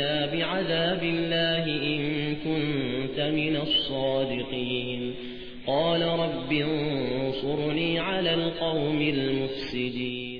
ائتنا بعذاب الله إن كنت من الصادقين قال رب انصرني على القوم المفسدين